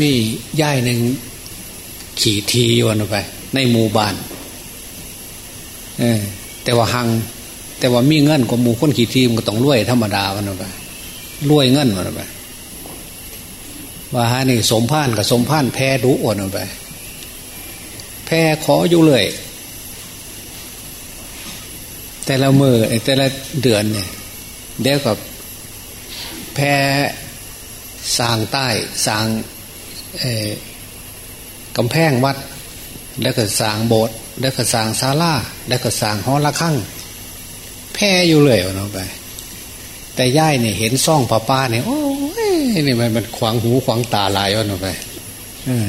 มีย่ายหนึ่งขี่ทีวันไป ในหมู่บ้านเออแต่ว่าหัง แต่ว่ามีเงินกว่าหมู่คนขี่ทีมันก็ต้องรวยธรรมดาวันไปรวยเงินวันไปว่าฮะนี่สมพานกับสมพานแพ้ดุอ่อนไปแพ้ขออยู่เลย แต่ละมือแต่ละเดือนเนี่ยเดี๋ยวกับแพ้สางใต้สาง กำแพงวัด แล้วก็สร้างโบสถ์แล้วก็สร้างศาลาแล้วก็สร้างหอระฆังแพ้อยู่เลยวันไป แต่ย่ายเนี่ยเห็นซ่องป้าป้าเนี่ยโอ้ยนี่มันมันขวางหูขวางตาลายวันไป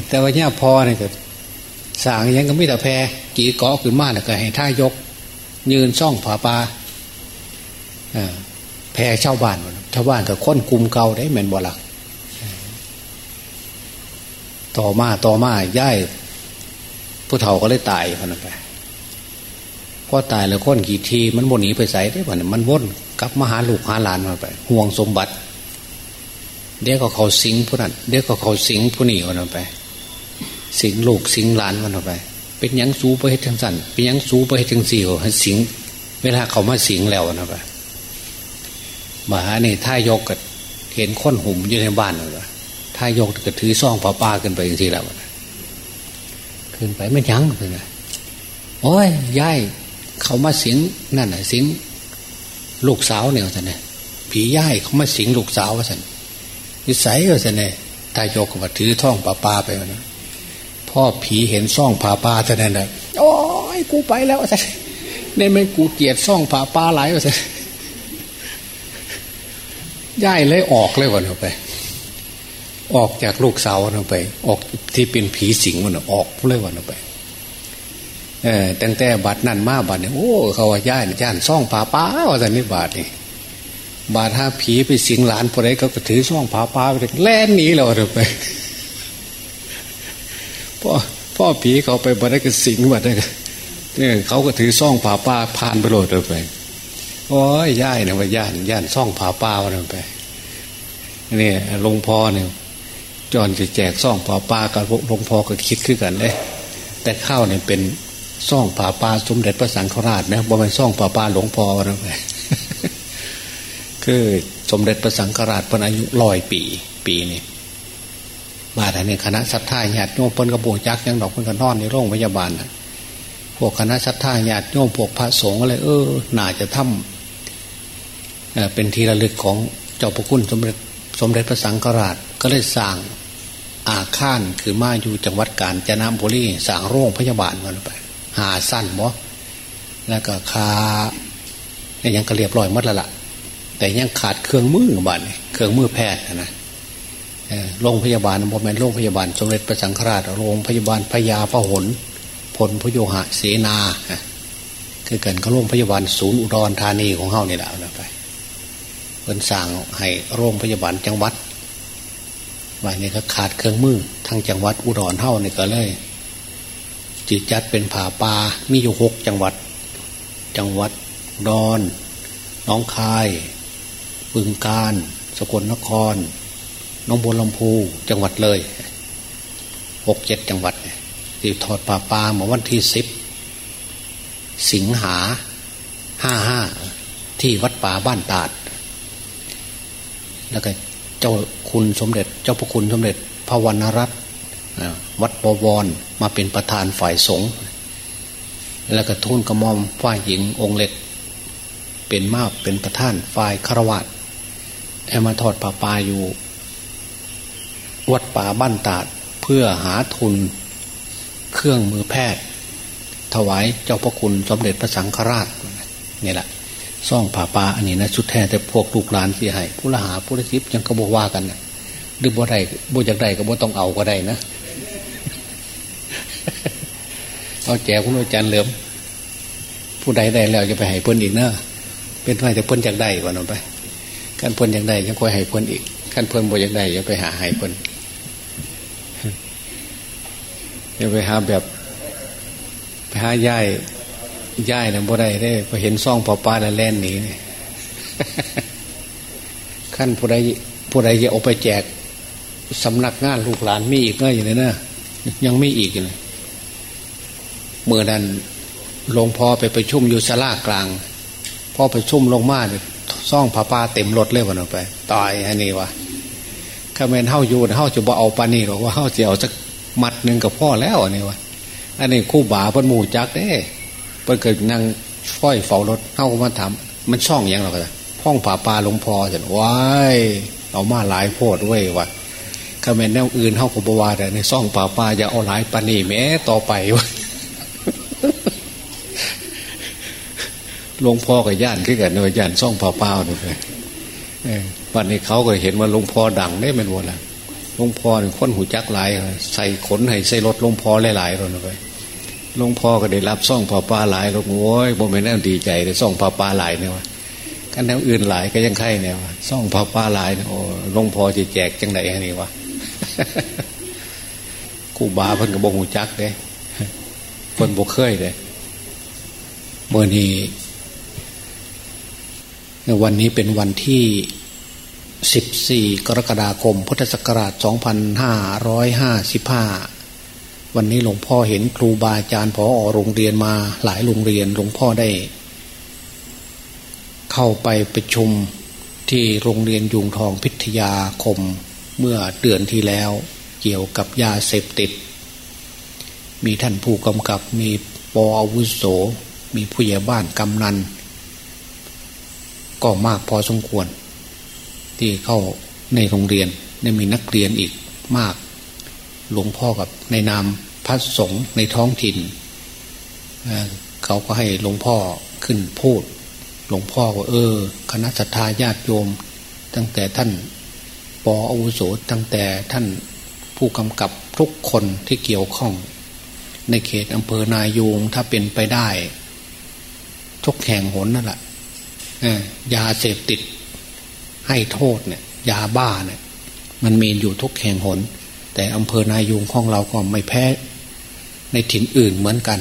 แต่ว่าเนี่ยพอเนี่ยก็สร้างยังก็ไม่แต่แพ้กี่เกาะขึ้นมาเนี่ยก็ให้ท่ายก ยืนซ่องผาปาแพ้ชาวบ้านชาวบ้านก็ค้นกลุ่มเก่าได้เหม็นบ่หลัก ต่อมาต่อมาย่ายผู้เฒ่าก็เลยตายคนนั้นไปพอตายแล้วค้นกี่ทีมันวนหนีไปใส่ได้ป่ะมันวนกลับมาหาลูกหาหลานมาไป ห่วงสมบัติ เดี๋ยวก็เขาสิงผู้นั้นเดี๋ยวก็เขาสิงผู้นี้วันนั้นไป สิงลูกสิงหลานวันนั้นไป เป็นยังสูไปให้ทั้งสันเป็นยังสูไปให้ทั้งสี่ให้สิง เวลาเขามาสิงแล้วนะไปมาหาเนี่ท่ายกกัเห็นค้นหุ่มอยู่ในบ้านเลย ถ้ายกก็ถือซ่องป้าป้าขึ้นไปอย่างที่แล้วขึ้นไปไม่ยั้งเลยนะโอ้ยยายเขามาสิงนั่นน่ะสิงลูกสาวเนี่ยสันเนี่ยผีย่ายเขามาสิงลูกสาวว่าสันนิสัยก็สันเนี่ยตายกก็ถือท่องป้าป้าไปนะพ่อผีเห็นซ่องป้าป้าเท่านั้นแหละโอ้ยกูไปแล้วสันเนี่ยไม่กูเกลียดซ่องป้าป้าหลายว่าสันย่ายเลยออกเลยวันไป ออกจากลูกสาวมันไป ออกที่เป็นผีสิงมันออกเลยวันไปเออตั้งแต่บัดนั่นมาบัดเนี่ยโอ้เขาว่าย่านย่านซ่องผาป้าว่าจะนี่บาดนี่บาดถ้าผีไปสิงหลานพอไรก็ถือซ่องผาป้าไปแล่นหนีเราไปพ่อพ่อผีเขาไปบัดได้ก็สิงบัดได้เนี่ยเขาก็ถือซ่องผาป้าผ่านไปโหลดไปโอ้ยย่ายเนี่ยว่าย่านย่านซ่องผาป้าวันไปเนี่ยหลวงพ่อเนี่ย จอนจะแจกซ่องป่าปลากับหลวงพ่อก็คิดขึ้นกันเลยแต่ข้าวเนี่ยเป็นซ่องป่าปลาสมเด็จพระสังฆราชนะบ่เป็นซ่องป่าปลาหลวงพ่อนะไปคือสมเด็จพระสังฆราชเป็นอายุร้อยปี ปีนี้บาทนี้คณะสัตยาญาติโยมเพิ่นกระโบจักยังดอกเพิ่นกันนอนในโรงพยาบาลนะพวกคณะสัตยาญาติโยมพวกพระสงฆ์อะไรเออน่าจะทำเป็นทีระลึกของเจ้าพระคุณสมเด็จสมเด็จพระสังฆราชก็เลยสร้าง อาคารคือมาอยู่จังหวัดกาญจนบุรีสางโรงพยาบาลมันไป หาสั้นบ่แล้วก็คาเนี่ยยังก็เรียบร้อยมัดละละแต่ยังขาดเครื่องมือบ้านเครื่องมือแพทย์นะโรงพยาบาลโมเมนโรงพยาบาลสมเด็จพระสังฆราชโรงพยาบาลพยาพหลพลพโยหะเสนาคือเกิดก็โรงพยาบาลศูนย์อุดรธานีของเฮานี่แหละไปเพิ่นสั่งให้โรงพยาบาลจังหวัด วันนี้ก็ขาดเครื่องมือทางจังหวัดอุดรเท่านี่ก็เลยจิตจัดเป็นผ่าปามีอยู่หกจังหวัด จังหวัดดอนน้องคายปึงการ สกลนครน้องบัวลำพูจังหวัดเลยหกเจ็ดจังหวัดที่ถอดป่าปาเมื่อวันที่สิบสิงหาห้าห้าที่วัดป่าบ้านตาด แล้วก็เจ้า คุณสมเด็จ เจ้าพระคุณสมเด็จพระวรรณรัตน์วัดบวรมาเป็นประธานฝ่ายสงฆ์แล้วก็ทุนกระมอมฝ่ายหญิงองค์เล็ก เป็นมาเป็นประธานฝ่ายคารวะให้มาทอดป่าปาอยู่ วัดป่าบ้านตาดเพื่อหาทุนเครื่องมือแพทย์ ถวายเจ้าพระคุณสมเด็จพระสังฆราชนี่แหละซ่องผ่าปาอันนี้นะชุดแท้แต่พวกลูกหลานที่ให้ผู้ละหาผู้ละทิพยังกระบอกว่ากันนะ รือบ่ได้บ่จากใดก็บ่ต้องเอาก็ได้นะ เอาแจกคุณอาจารย์เหลิมผู้ใดได้แล้วจะไปให้เพิ่นอีกเนอะเป็นไงแต่เพิ่นจากใดก่อนเอาไปการเพิ่นจากใดยังคอยให้เพิ่นอีกการเพิ่นบ่จากใดจะไปหาให้เพิ่นจะไปหาแบบไปหาย่ายย่ายนะบ่ได้ได้พอเห็นซ่องปอปลาแล้วแล่นหนีขั้นผู้ใดผู้ใดจะเอาไปแจก สำนักงานลูกหลานมีอีกเงยอยู่เลยนะยังไม่อีกเลยเมื่อนั้นหลวงพ่อไปไปชุ่มอยู่สลากลางพ่อไปชุ่มลงมาเลยซ่องผ้าป่าเต็มรถเลยวันออกไปตายอันนี้วะข้าแมนเฮาอยู่เฮาจะบ่เอาปานี่หรอกว่าเฮาจะเอาสักมัดหนึ่งกับพ่อแล้วอันนี้วะอันนี้คู่บาเพิ่นหมู่จักเด้เพิ่นเกิดนั่งฝ้อยเฝ้ารถเฮาก็มาถามมันช่องยังหรอกจ้ะห้องผ้าป่าหลวงพ่อจะว้ายเอามาหลายโพดเว้ยวะ ข้าแมนแนวอื่นเฮาก็บวาแต่ในซ่องผ้าป่าจะเอาหลายปานี่แม้ต่อไปวะหลวงพ่อกับญาติขึ้นกันเนยญาติซ่องเปล่าๆนี่ยวันนี้เขาก็เห็นว่าหลวงพ่อดังได้เป็นวันละหลวงพ่อเนี่ยคนหูจักหลายใส่ขนให้ใส่รถหลวงพ่อหลายๆเลยไปหลวงพ่อก็ได้รับซ่องผ้าป่าหลายหลวงโอ้ยบ่ไม่แน่ดีใจเลยซ่องผ้าป่าหลายเนี่ยวะกันแนวอื่นหลายก็ยังไข่เนี่ยวะซ่องผ้าป่าหลายโอ้หลวงพ่อจะแจกจังไหนนี่วะ กูบาเพิ่นกับบงหูจักเด้เพิ่นบกเคยเด้เมื่อนี้วันนี้เป็นวันที่ 14 กรกฎาคม พุทธศักราช 2555 วันนี้หลวงพ่อเห็นครูบาอาจารย์พอโรงเรียนมาหลายโรงเรียนหลวงพ่อได้ เข้าไปประชุมที่โรงเรียนยุงทองพิทยาคม เมื่อเดือนที่แล้วเกี่ยวกับยาเสพติด มีท่านผู้กำกับมีปออาวุโส มีผู้ใหญ่บ้านกำนัน ก็มากพอสมควร ที่เข้าในโรงเรียนได้มีนักเรียนอีกมาก หลวงพ่อกับในนามพระสงฆ์ในท้องถิ่นเขาก็ให้หลวงพ่อขึ้นพูด หลวงพ่อว่าเออ คณะสัตยาญาติโยม ตั้งแต่ท่าน ปออาวุโสตั้งแต่ท่านผู้กำกับทุกคนที่เกี่ยวข้อง ในเขตอำเภอนายูงถ้าเป็นไปได้ ทุกแห่งหนนั่นแหละยาเสพติดให้โทษเนี่ย ยาบ้าเนี่ย มันมีอยู่ทุกแห่งหน แต่อำเภอนายูงของเราก็ไม่แพ้ ในถิ่นอื่นเหมือนกัน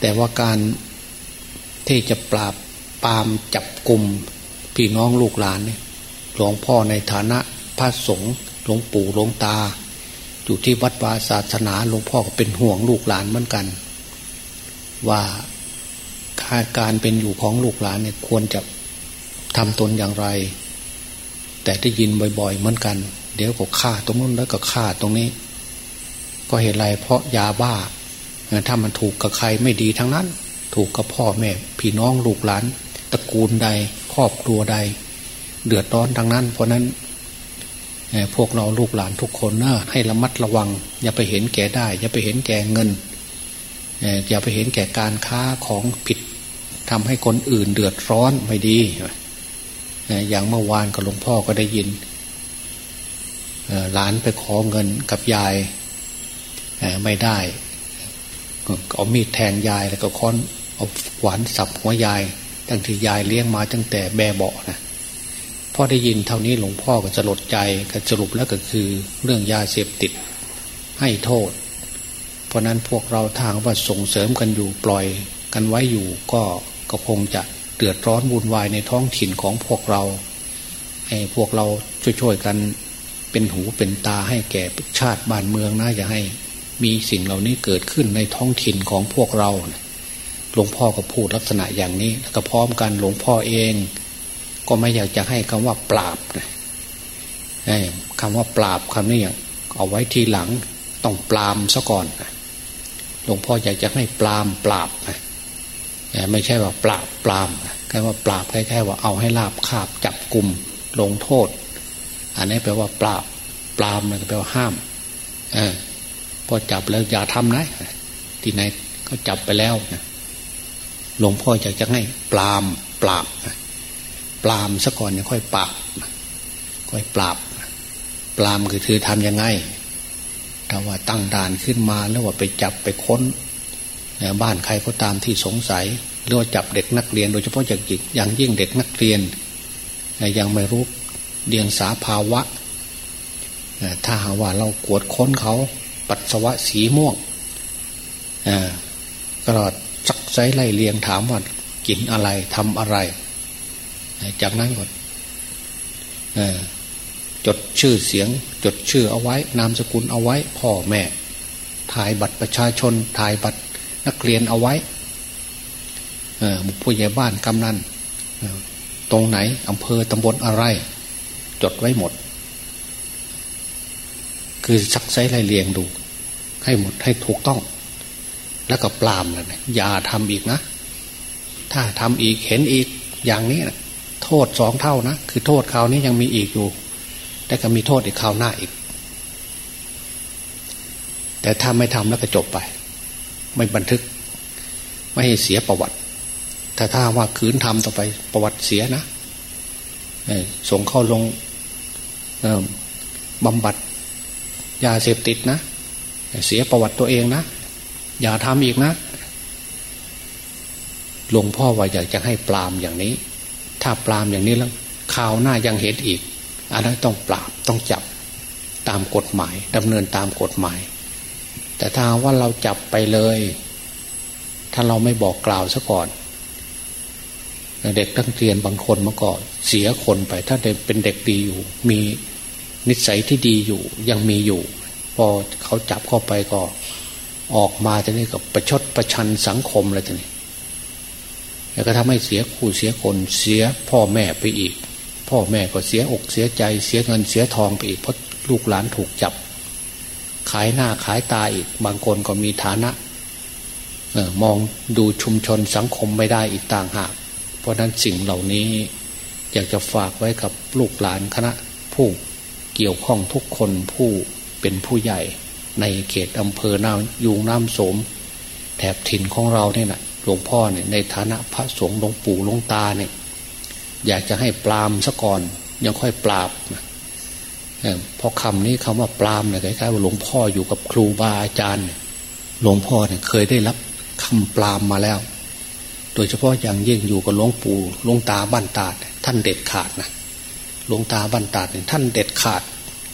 แต่ว่าการที่จะปราบปามจับกลุ่มพี่น้องลูกหลานเนี่ย หลวงพ่อในฐานะพระสงฆ์หลวงปู่หลวงตา อยู่ที่วัดวาศาสนาหลวงพ่อก็เป็นห่วงลูกหลานเหมือนกัน ว่าการเป็นอยู่ของลูกหลานเนี่ยควรจะทำตนอย่างไร แต่ได้ยินบ่อยๆเหมือนกัน เดี๋ยวก็ฆ่าตรงนู้นแล้วก็ฆ่าตรงนี้ ก็เหตุไรเพราะยาบ้าถ้ามันถูกกับใครไม่ดีทั้งนั้น ถูกกับพ่อแม่พี่น้องลูกหลานตระกูลใด ครอบครัวใด เดือดร้อนทั้งนั้น เพราะนั้นพวกเราลูกหลานทุกคนนะให้ระมัดระวัง อย่าไปเห็นแก่ได้ อย่าไปเห็นแก่เงินอย่าไปเห็นแก่การค้าของผิดทำให้คนอื่นเดือดร้อนไม่ดี อย่างเมื่อวานกับหลวงพ่อก็ได้ยินหลานไปขอเงินกับยายไม่ได้เอามีดแทงยายแล้วก็ค้อนเอาหวานสับหัวยาย ตั้งที่ยายเลี้ยงมาตั้งแต่แบเบาะนะ พอได้ยินเท่านี้หลวงพ่อก็จะลดใจก็สรุปแล้วก็คือเรื่องยาเสพติดให้โทษ เพราะนั้นพวกเราทางว่าส่งเสริมกันอยู่ปล่อยกันไว้อยู่ก็ก็คงจะเดือดร้อนวุ่นวายในท้องถิ่นของพวกเราให้พวกเราช่วยๆกันเป็นหูเป็นตาให้แก่ชาติบ้านเมืองนะอย่าให้มีสิ่งเหล่านี้เกิดขึ้นในท้องถิ่นของพวกเราหลวงพ่อก็พูดลักษณะอย่างนี้แล้วก็พร้อมกันหลวงพ่อเอง ก็ไม่อยากจะให้คำว่าปราบนะคำว่าปราบคำนี้เอาไว้ทีหลังต้องปรามซะก่อนหลวงพ่ออยากจะให้ปรามปราบนะไม่ใช่ว่าปราบปรามแค่ว่าปราบแค่ว่าเอาให้ลาบคาบจับกลุ่มลงโทษ อันนี้แปลว่าปราบปรามมันแปลว่าห้ามอพอจับแล้วอย่าทำนะที่ไหนก็จับไปแล้วหลวงพ่ออยากจะให้ปรามปราบ ปรามซะก่อนเนี่ยค่อยปราบค่อยปราบ ปรามคือคือทำยังไงถ้าว่าตั้งด่านขึ้นมาแล้วว่าไปจับไปค้นบ้านใครก็ตามที่สงสัยหรือว่าจับเด็กนักเรียน โดยเฉพาะอย่างยิ่งอย่างยิ่งเด็กนักเรียนยังไม่รู้เดียงสาภาวะถ้าหาว่าเรากวดค้นเขาปัสสาวะสีม่วงก็จักไซไล่เลียงถามว่ากินอะไรทำอะไร จากนั้นก็จดชื่อเสียง จดชื่อเอาไว้ นามสกุลเอาไว้ พ่อแม่ ถ่ายบัตรประชาชน ถ่ายบัตรนักเรียนเอาไว้ผู้ใหญ่บ้านกำนันตรงไหนอำเภอตำบลอะไร จดไว้หมด คือซักไซไล่เลียงดู ให้หมดให้ถูกต้อง แล้วก็ปรามเลยอย่าทำอีกนะ ถ้าทำอีกเห็นอีกอย่างนี้นะ โทษสองเท่านะคือโทษคราวนี้ยังมีอีกอยู่ แต่ก็มีโทษอีกคราวหน้าอีก แต่ถ้าไม่ทำแล้วก็จบไป ไม่บันทึก ไม่ให้เสียประวัติ แต่ถ้าว่าขืนทำต่อไปประวัติเสียนะส่งเข้าลงบำบัดยาเสพติดนะ เสียประวัติตัวเองนะ อย่าทำอีกนะหลวงพ่อว่าอยากจะให้ปรามอย่างนี้ ถ้าปรามอย่างนี้แล้วข่าวหน้ายังเห็นอีก อันนั้นต้องปราบต้องจับตามกฎหมายดำเนินตามกฎหมาย แต่ถ้าว่าเราจับไปเลย ถ้าเราไม่บอกกล่าวซะก่อนเด็กตั้งเรียนบางคนเมื่อก่อนเสียคนไป ถ้าเด็กเป็นเด็กดีอยู่ มีนิสัยที่ดีอยู่ ยังมีอยู่ พอเขาจับเข้าไปก็ ออกมาจะนี่กับประชดประชันสังคมอะไรทีนี้ แล้วก็ทำให้เสียคู่เสียคนเสียพ่อแม่ไปอีก พ่อแม่ก็เสียอกเสียใจ เสียเงินเสียทองไปอีกเพราะลูกหลานถูกจับ ขายหน้าขายตาอีก บางคนก็มีฐานะออมองดูชุมชนสังคมไม่ได้อีกต่างหาก เพราะนั้นสิ่งเหล่านี้อยากจะฝากไว้กับลูกหลานคณะ ผู้เกี่ยวข้องทุกคนผู้เป็นผู้ใหญ่ในเขตอำเภอน้ำยูงน้ำโสม แถบถิ่นของเราเนี่ยนะ หลวงพ่อเนี่ยในฐานะพระสงฆ์หลวงปู่หลวงตาเนี่ยอยากจะให้ปรามซะก่อน ยังค่อยปราบเพราะคำนี้คำว่าปรามเนี่ยคล้ายๆว่าหลวงพ่ออยู่กับครูบาอาจารย์ หลวงพ่อเนี่ยเคยได้รับคำปรามมาแล้ว โดยเฉพาะอย่างยิ่งอยู่กับหลวงปู่หลวงตาบ้านตาดท่านเด็ดขาดนะหลวงตาบ้านตาดเนี่ยท่านเด็ดขาด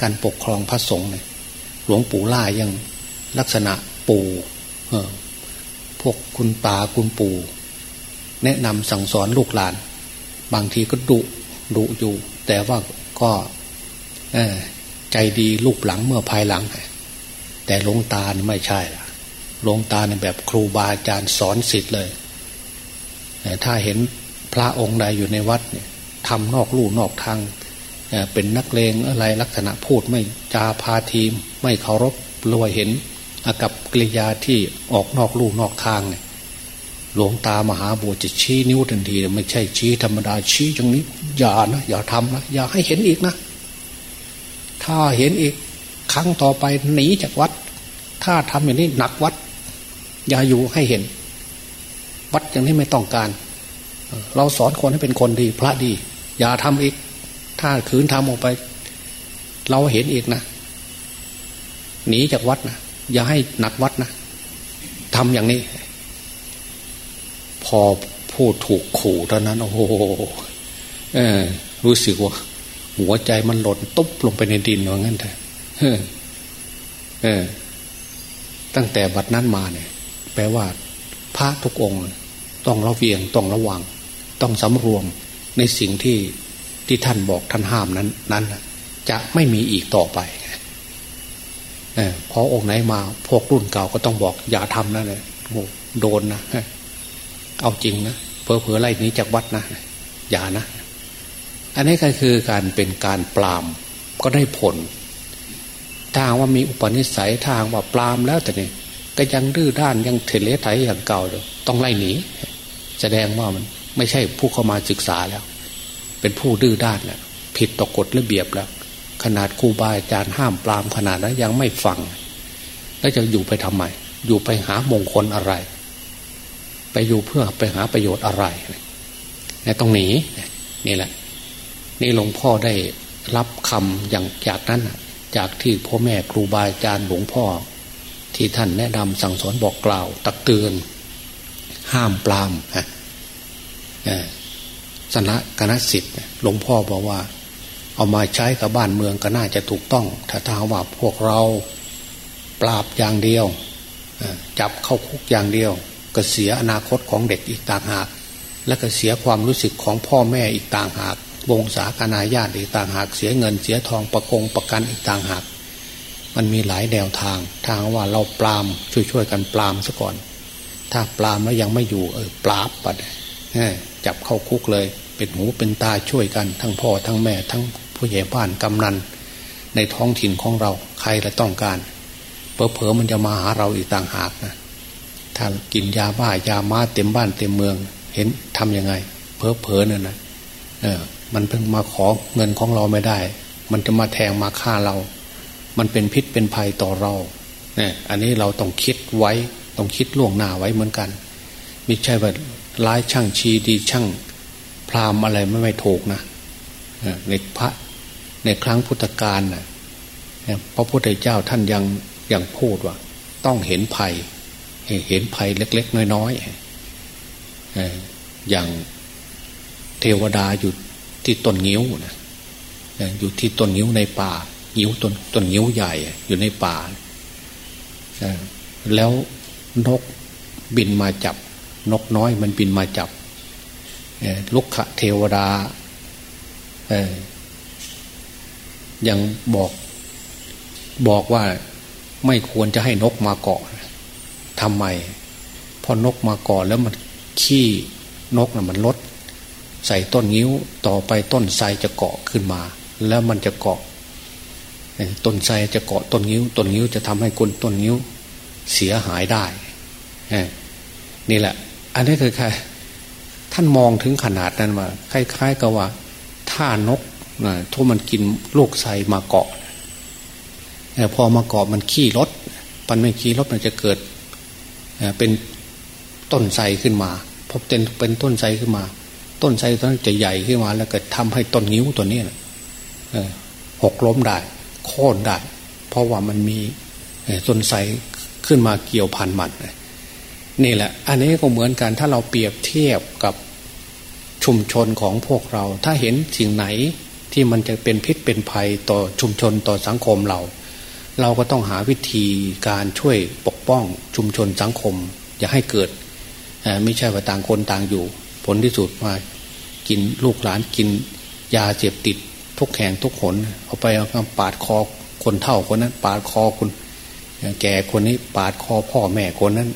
การปกครองพระสงฆ์เนี่ยหลวงปู่ล่ายังลักษณะปู่เออ พวกคุณตาคุณปู่ แนะนำสั่งสอนลูกหลาน บางทีก็ดุดุอยู่ แต่ว่าก็ใจดีลูกหลังเมื่อภายหลัง แต่หลวงตาไม่ใช่หลวงตาเนี่ยแบบครูบาอาจารย์สอนสิทธิ์เลยถ้าเห็นพระองค์ใดอยู่ในวัดเนี่ยทำนอกลู่นอกทางเป็นนักเลงอะไรลักษณะพูดไม่จาพาทีม ไม่เคารพรวยเห็น อากับกิริยาที่ออกนอกลู่นอกทางเนี่ยหลวงตามหาบัวจะชี้นิ้วทันที ไม่ใช่ชี้ธรรมดาชี้จังนี้ อย่านะอย่าทำนะอย่าให้เห็นอีกนะ ถ้าเห็นอีก ครั้งต่อไปหนีจากวัด ถ้าทำอย่างนี้หนักวัด อย่าอยู่ให้เห็น วัดอย่างนี้ไม่ต้องการ เราสอนคนให้เป็นคนดี พระดี อย่าทำอีก ถ้าคืนทำออกไป เราเห็นอีกนะหนีจากวัดนะ อย่าให้หนักวัดนะทำอย่างนี้ พอพูดถูกขู่เท่านั้น โอ้โหรู้สึกว่า หัวใจมันหล่นตุ๊บลงไปในดินว่างั้นแต่เออตั้งแต่บัดนั้นมาเนี่ย แปลว่า พระทุกองค์ต้องระเวียงต้องระวัง ต้องสำรวมในสิ่งที่ที่ท่านบอกท่านห้ามนั้น นั้น จะไม่มีอีกต่อไป พราะองค์ไหนมา พวกรุ่นเก่าก็ต้องบอก อย่าทำนะเลยโดนนะเอาจริงนะเพอเพอไล่นี้จากวัดนะอย่านะ อันนี้ก็คือการเป็นการปรามก็ได้ผลถ้าว่ามีอุปนิสัยทางว่าปรามแล้วแต่เนี่ยก็ยังดื้อด้านยังเทเลไถอย่างเก่าอยู่ต้องไล่หนีแสดงว่ามันไม่ใช่ผู้เข้ามาศึกษาแล้ว เป็นผู้ดื้อด้านแล้วผิดต่อกฎระเบียบแล้ว ขนาดครูบาอาจารย์ห้ามปรามขนาดนั้นยังไม่ฟัง แล้วจะอยู่ไปทำไม อยู่ไปหามงคลอะไร ไปอยู่เพื่อไปหาประโยชน์อะไรนี่ต้องหนีนี่แหละ นี่หลวงพ่อได้รับคำอย่างจากนั้นจากที่พ่อแม่ครูบาอาจารย์หลวงพ่อ ที่ท่านแนะนำสั่งสอนบอกกล่าว ตักเตือน ห้ามปรามฮะสนะคณะสิทธิ์หลวงพ่อบอกว่า เอามาใช้กับบ้านเมืองก็น่าจะถูกต้อง ถ้าถ้าว่าพวกเราปราบอย่างเดียว จับเข้าคุกอย่างเดียว ก็เสียอนาคตของเด็กอีกต่างหาก และก็เสียความรู้สึกของพ่อแม่อีกต่างหาก วงศาคณาญาติอีกต่างหาก เสียเงินเสียทองประกงประกันอีกต่างหาก มันมีหลายแนวทาง ทางว่าเราปรามช่วยๆกันปรามซะก่อน ถ้าปรามแล้วยังไม่อยู่เออปราบปัดจับเข้าคุกเลย เป็นหูเป็นตาช่วยกันทั้งพ่อทั้งแม่ทั้ง ผู้ใหญ่บ้านกำนันในท้องถิ่นของเราใครละต้องการเพอเพอมันจะมาหาเราอีกต่างหากนะถ้ากินยาบ้ายามาเต็มบ้านเต็มเมือง เห็นทํำยังไงเพอเพอเนี่ยนะเออ มันเพิ่งมาขอเงินของเราไม่ได้ มันจะมาแทงมาฆ่าเรา มันเป็นพิษเป็นภัยต่อเราเนี่ยอันนี้เราต้องคิดไว้ต้องคิดล่วงหน้าไว้เหมือนกันไม่ใช่ว่าร้ายช่างชีดีช่างพรามอะไรไม่ไม่ถูกนะในพระ ในครั้งพุทธกาลนะพระพุทธเจ้าท่านยังยังพูดว่า ต้องเห็นภัย เห็นภัยเล็ก ๆ น้อยๆอย่างเทวดาอยู่ที่ต้นงิ้วนะอยู่ที่ต้นงิ้วในป่างิ้วต้นต้นงิ้วใหญ่อยู่ในป่าแล้วนกบินมาจับ นกน้อยมันบินมาจับลุกขะเทวดา ยังบอกบอกว่าไม่ควรจะให้นกมาเกาะทำไมพอนกมาเกาะแล้วมันขี้นกนะ่ะมันลด ใส่ต้นงิ้วต่อไปต้นไทรจะเกาะขึ้นมา แล้วมันจะเกาะต้นไทรจะเกาะต้นงิ้วต้นงิ้วจะทำให้คนต้นงิ้วเสียหายได้นี่แหละ อันนี้คือใครท่านมองถึงขนาดนั้นว่าคล้ายๆกับว่า ถ้านก นะทุมันกินลูกไทรมาเกาะพอมาเกาะมันขี้รถมันไม่ขี้รถมันจะเกิดเป็นต้นไทรขึ้นมาพอเป็นเป็นต้นไทรขึ้นมา ต้นไทรต้นจะใหญ่ขึ้นมา แล้วก็ทำให้ต้นนิ้วตัวนี้นะหกล้มได้โค่นได้เพราะว่ามันมีต้นไทรขึ้นมาเกี่ยวพันมันนี่แหละ อันนี้ก็เหมือนกันถ้าเราเปรียบเทียบกับชุมชนของพวกเรา ถ้าเห็นสิ่งไหน ที่มันจะเป็นพิษเป็นภัยต่อชุมชนต่อสังคมเรา เราก็ต้องหาวิธีการช่วยปกป้องชุมชนสังคม อย่าให้เกิดไม่ใช่ว่าต่างคนต่างอยู่ ผลที่สุดมากินลูกหลานกินยาเจ็บติดทุกแห่งทุกขนเอาไปเอาปาดคอคนเท่าคนนั้น ปาดคอคนแก่คนนี้ปาดคอพ่อแม่คนนั้น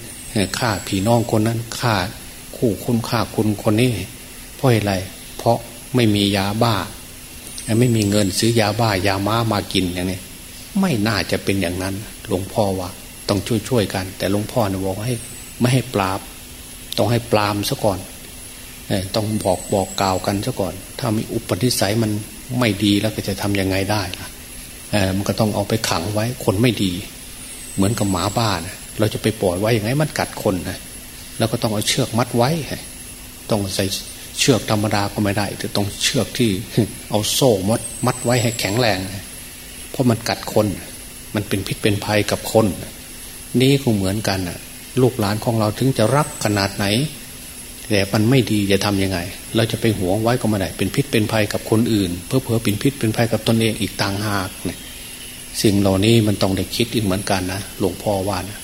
ฆ่าผีน้องคนนั้นฆ่าคู่คุณฆ่าคุณคนนี้เพราะอะไรเพราะไม่มียาบ้า ไม่มีเงินซื้อยาบ้ายาม้ามากินอย่างนี้ไม่น่าจะเป็นอย่างนั้น หลวงพ่อว่า ต้องช่วยช่วยกัน แต่หลวงพ่อเนี่ยบอกให้ ไม่ให้ปราบ ต้องให้ปรามซะก่อนต้องบอกบอกกล่าวกันซะก่อน ถ้ามีอุปนิสัยมันไม่ดีแล้วก็จะทํำยังไงได้ล่ะมันก็ต้องเอาไปขังไว้คนไม่ดี เหมือนกับหมาบ้านเราจะไปปล่อยไว้อยังไงมันกัดคนนะแล้วก็ต้องเอาเชือกมัดไว้ ต้องใส่ เชือกธรรมดาก็ไม่ได้แต่ต้องเชือกที่เอาโซ่มัดมัดไว้ให้แข็งแรง เพราะมันกัดคน มันเป็นพิษเป็นภัยกับคน นี่ก็เหมือนกันน่ะ ลูกหลานของเราถึงจะรักขนาดไหน แต่มันไม่ดีจะทํำยังไง เราจะไปหวงไว้ก็ไม่ได้ เป็นพิษเป็นภัยกับคนอื่น เพื่อเพื่อเป็นพิษเป็นภัยกับตนเองอีกต่างหากเนี่ยสิ่งเหล่านี้มันต้องได้คิดอีกเหมือนกันนะหลวงพ่อว่านะ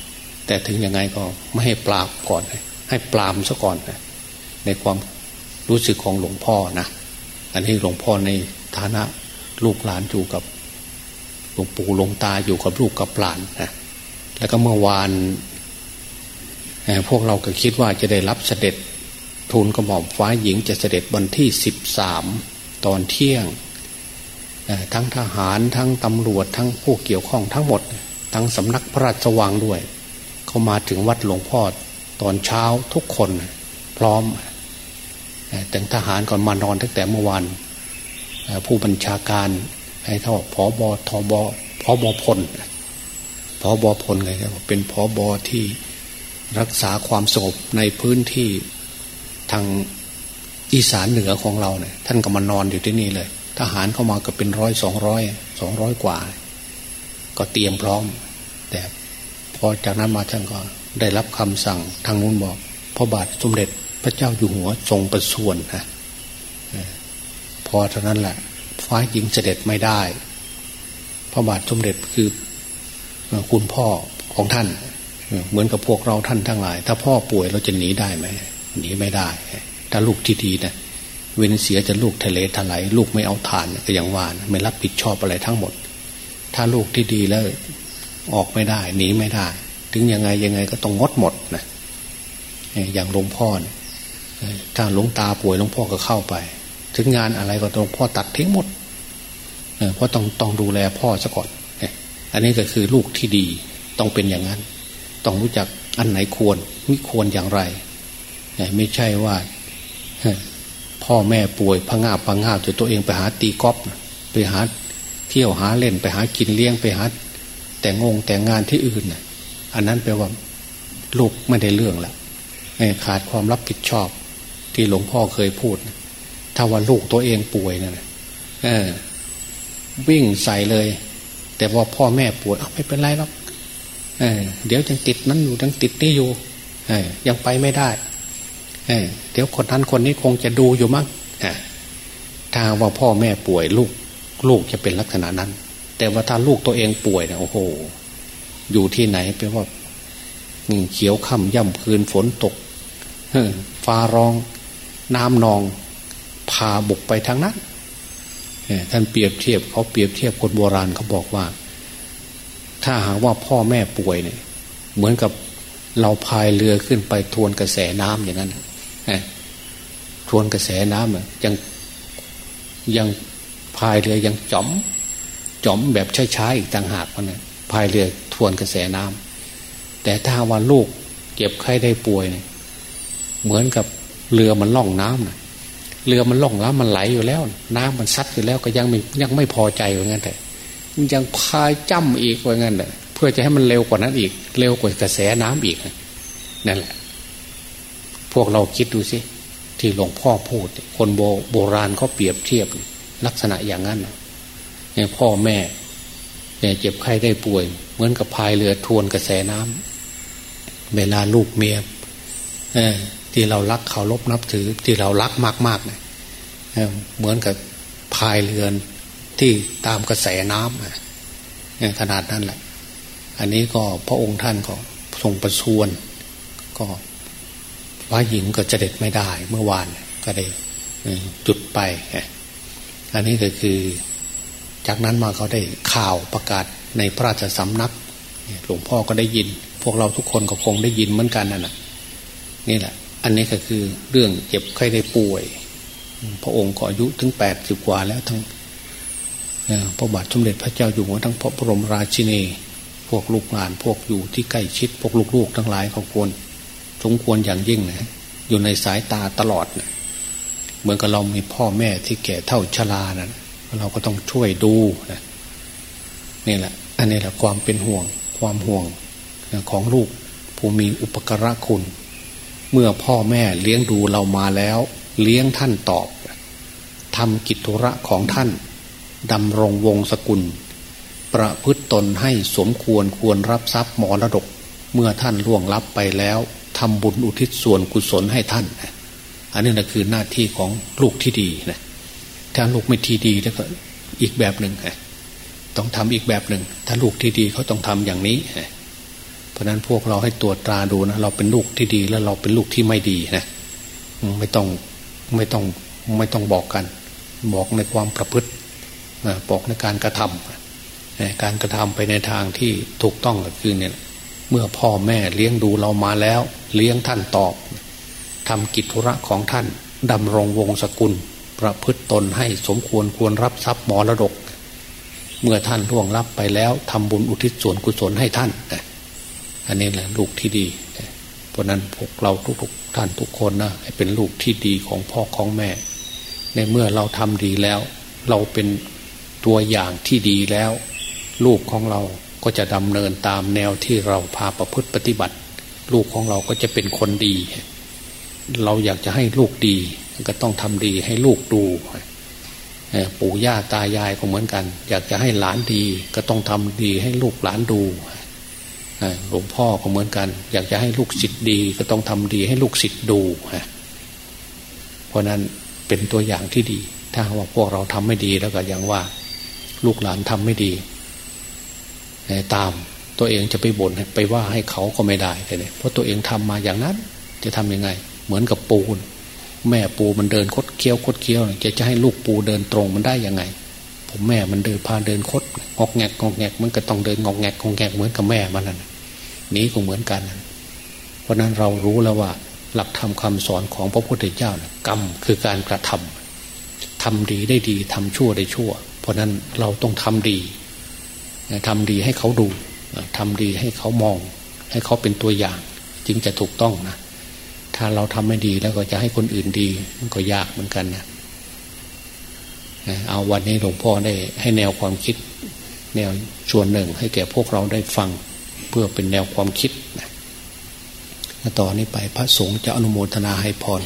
แต่ถึงยังไงก็ไม่ให้ปราบก่อน ให้ปรามซะก่อนนะในความ รู้สึกของหลวงพ่อนะ อันนี้หลวงพ่อในฐานะลูกหลานอยู่กับหลวงปู่หลวงตาอยู่กับลูกกับหลานนะแล้วก็เมื่อวานพวกเราก็คิดว่าจะได้รับเสด็จทูลกระหม่อมฟ้าหญิงจะเสด็จวันที่สิบสามตอนเที่ยง ทั้งทหารทั้งตำรวจทั้งผู้เกี่ยวข้องทั้งหมด ทั้งสำนักพระราชวังด้วย เขามาถึงวัดหลวงพ่อตอนเช้าทุกคนพร้อม แต่ทหารก่อนมานอนตั้งแต่เมื่อวานผู้บัญชาการให้เท่าพอบอทอบอพอบอพลพอบอพลไงครับเป็นพอบอที่รักษาความสงบในพื้นที่ทางอีสานเหนือของเราเนี่ยท่านก็มานอนอยู่ที่นี่เลย ทหารเข้ามาก็เป็นร้อยสองร้อยสองร้อยกว่า ก็เตรียมพร้อม แต่พอจากนั้นมาท่านก็ได้รับคำสั่งทางนู้นบอกพระบาทสมเด็จ พระเจ้าอยู่หัวทรงประส่วนนะพอเท่านั้นแหละฟ้าหญิงเสด็จไม่ได้ พระบาทสมเด็จคือคุณพ่อของท่าน เหมือนกับพวกเราท่านทั้งหลาย ถ้าพ่อป่วยเราจะหนีได้ไหมหนีไม่ได้ ถ้าลูกที่ดีนะเว้นเสียจะลูกทะเลถลายลูกไม่เอาทานก็อย่างว่าไม่รับผิดชอบอะไรทั้งหมด ถ้าลูกที่ดีแล้วออกไม่ได้หนีไม่ได้ ถึงยังไงยังไงก็ต้องงดหมดนะอย่างหลวงพ่อ ถ้าหลวงตาป่วยหลวงพ่อก็เข้าไป ถึงงานอะไรก็หลวงพ่อตัดทิ้งหมดเพราะต้องต้องดูแลพ่อซะก่อนอันนี้ก็คือลูกที่ดีต้องเป็นอย่างนั้น ต้องรู้จักอันไหนควรไม่ควรอย่างไร ไม่ใช่ว่าพ่อแม่ป่วยพังงาพังงาจนตัวเองไปหาตีกอล์ฟไปหาเที่ยวหาเล่นไปหากินเลี้ยงไปหา แต่งงแต่งงานที่อื่นอันนั้นแปลว่าลูกไม่ได้เรื่องละขาดความรับผิดชอบ ที่หลวงพ่อเคยพูด ถ้าว่าลูกตัวเองป่วยเนะ่ะวิ่งใส่เลย แต่ว่าพ่อแม่ป่วยไม่เป็นไรหรอกเเดี๋ยวยังติดนั้นอยู่ยังติดนี่อยู่ยังไปไม่ได้เดี๋ยวคนนั้นคนนี้คงจะดูอยู่มั้งถ้าว่าพ่อแม่ป่วยลูก ลูกจะเป็นลักษณะนั้น แต่ว่าถ้าลูกตัวเองป่วยนะโอ้โห อยู่ที่ไหนแปลว่าเขียวค่ำย่ำคืนฝนตกฟ้าร้อง น้ำนองพาบุกไปทางนั้นท่านเปรียบเทียบเขาเปรียบเทียบคนโบราณเขาบอกว่า ถ้าหากว่าพ่อแม่ป่วยเนี่ย เหมือนกับเราพายเรือขึ้นไปทวนกระแสน้ำอย่างนั้นทวนกระแสน้ำยังยังพายเรือยังจ๋อมจ๋อมแบบช้าๆอีกต่างหากนะพายเรือทวนกระแสน้ำแต่ถ้าว่าลูกเก็บไข้ได้ป่วยเนี่ยเหมือนกับ เรือมันล่องน้ำนะเรือมันล่องน้ำมันไหลอยู่แล้ว น้ำมันซัดอยู่แล้วก็ยังไม่ยังไม่พอใจว่างั้นแต่ยังพายจ้ำอีกว่างั้นเลยเพื่อจะให้มันเร็วกว่านั้นอีก เร็วกว่ากระแสน้ำอีกนั่นแหละ พวกเราคิดดูสิที่หลวงพ่อพูด คนโบโบราณเขาเปรียบเทียบลักษณะอย่างนั้นเนี่ยพ่อแม่เนี่ยเจ็บไข้ได้ป่วย เหมือนกับพายเรือทวนกระแสน้ำเวลาลูกเมีย ที่เรารักเขารบนับถือที่เรารักมากๆเนี่ยเหมือนกับพายเรือนที่ตามกระแสน้ำขนาดนั้นแหละ อันนี้ก็พระองค์ท่านก็ทรงประชวน ก็พระหญิงก็จะเด็ดไม่ได้ เมื่อวานก็ได้จุดไป อันนี้ก็คือจากนั้นมาเขาได้ข่าวประกาศในพระราชสำนักหลวงพ่อก็ได้ยิน พวกเราทุกคนก็คงได้ยินเหมือนกันนั่นแหละนี่แหละ อันนี้ก็คือเรื่องเจ็บไข้ได้ป่วย พระองค์ก็อายุถึงแปดสิบกว่าแล้วทั้งพระบาทสมเด็จพระเจ้าอยู่หัวทั้งพระบรมราชินี พวกลูกหลานพวกอยู่ที่ใกล้ชิด พวกลูกๆทั้งหลายเขาควรสมควรอย่างยิ่งนะอยู่ในสายตาตลอดนะเหมือนกับเรามีพ่อแม่ที่แก่เท่าชรานะเราก็ต้องช่วยดูนะนี่แหละ อันนี้แหละความเป็นห่วง ความห่วงของลูกผู้มีอุปการะคุณ เมื่อพ่อแม่เลี้ยงดูเรามาแล้ว เลี้ยงท่านตอบทำกิจธุระของท่านดำรงวงศกุล ประพฤตตนให้สมควรควรรับทรัพย์มรดก เมื่อท่านล่วงลับไปแล้วทำบุญอุทิศส่วนกุศลให้ท่าน อันนี้นะคือหน้าที่ของลูกที่ดีนะถ้าลูกไม่ที่ดีแล้วก็อีกแบบหนึ่งต้องทำอีกแบบหนึ่ง ถ้าลูกที่ดีเขาต้องทำอย่างนี้ ราะนั้นพวกเราให้ตรวจตราดูนะเราเป็นลูกที่ดีแล้วเราเป็นลูกที่ไม่ดีนะไม่ต้องไม่ต้องไม่ต้องบอกกัน บอกในความประพฤติบอกในการกระทำการกระทำไปในทางที่ถูกต้องก็คือเนี่ยเมื่อพ่อแม่เลี้ยงดูเรามาแล้ว เลี้ยงท่านตอบทำกิจธุระของท่านดำรงวงศกุล ประพฤติตนให้สมควรควรรับทรัพย์มรดก เมื่อท่านล่วงรับไปแล้วทำบุญอุทิศส่วนกุศลให้ท่าน อันนี้แหละลูกที่ดี เพราะนั้นพวกเราทุกๆท่านทุกคนนะให้เป็นลูกที่ดีของพ่อของแม่ ในเมื่อเราทำดีแล้ว เราเป็นตัวอย่างที่ดีแล้ว ลูกของเราก็จะดำเนินตามแนวที่เราพาประพฤติปฏิบัติ ลูกของเราก็จะเป็นคนดี เราอยากจะให้ลูกดี ก็ต้องทำดีให้ลูกดูปู่ย่าตายายก็เหมือนกัน อยากจะให้หลานดี ก็ต้องทำดีให้ลูกหลานดู หลวงพ่อก็เหมือนกัน อยากจะให้ลูกศิษย์ดี ก็ต้องทำดีให้ลูกศิษย์ดูเพราะนั้นเป็นตัวอย่างที่ดี ถ้าว่าพวกเราทำไม่ดีแล้วก็อย่างว่า ลูกหลานทำไม่ดีตามตัวเองจะไปบ่นไปว่าให้เขาก็ไม่ได้เลยเพราะตัวเองทำมาอย่างนั้น จะทํำยังไง เหมือนกับปูน แม่ปูมันเดินคดเคี้ยวคดเคี้ยวจะจะให้ลูกปูเดินตรงมันได้ยังไง ผมแม่มันเดินพาเดินคด งอกแงกงอกแงกมันก็ต้องเดินงอกแงกงอกแงกเหมือนกับแม่มันนั่นนี้ก็เหมือนกัน เพราะนั้นเรารู้แล้วว่า หลักธรรมคาสอนของพระพุทธเจ้านะกรรมคือการกระทำทำดีได้ดีทำชั่วได้ชั่ว เพราะนั้นเราต้องทำดีทำดีให้เขาดูทำดีให้เขามอง ให้เขาเป็นตัวอย่าง จึงจะถูกต้องนะถ้าเราทำไม่ดีแล้วก็จะให้คนอื่นดีมันก็ยากเหมือนกันนะเอาวันนี้หลวงพ่อได้ให้แนวความคิด แนวชวนหนึ่งให้แก่พวกเราได้ฟัง เพื่อเป็นแนวความคิดต่อนนี้ไปพระสงฆ์จะอนุโมทนาให้พร